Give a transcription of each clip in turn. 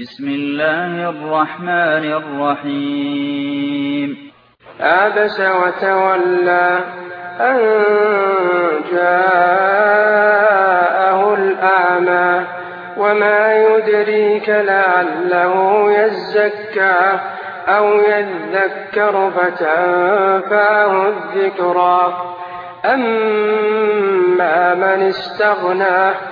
بسم الله الرحمن الرحيم. عبس وتولى أن جاءه الأعمى وما يدريك لعله يزكى أو يذكر فتنفاه الذكرى. أما من استغنى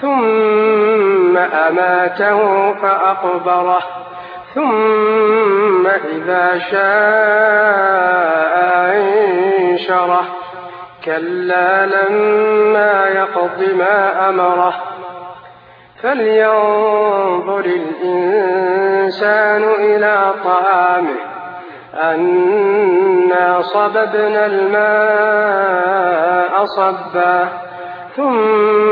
ثم أماته فأقبره ثم إذا شاء أنشره. كلا لما يقض ما أمره. فلينظر الإنسان إلى طعامه أنا صببنا الماء صبا ثم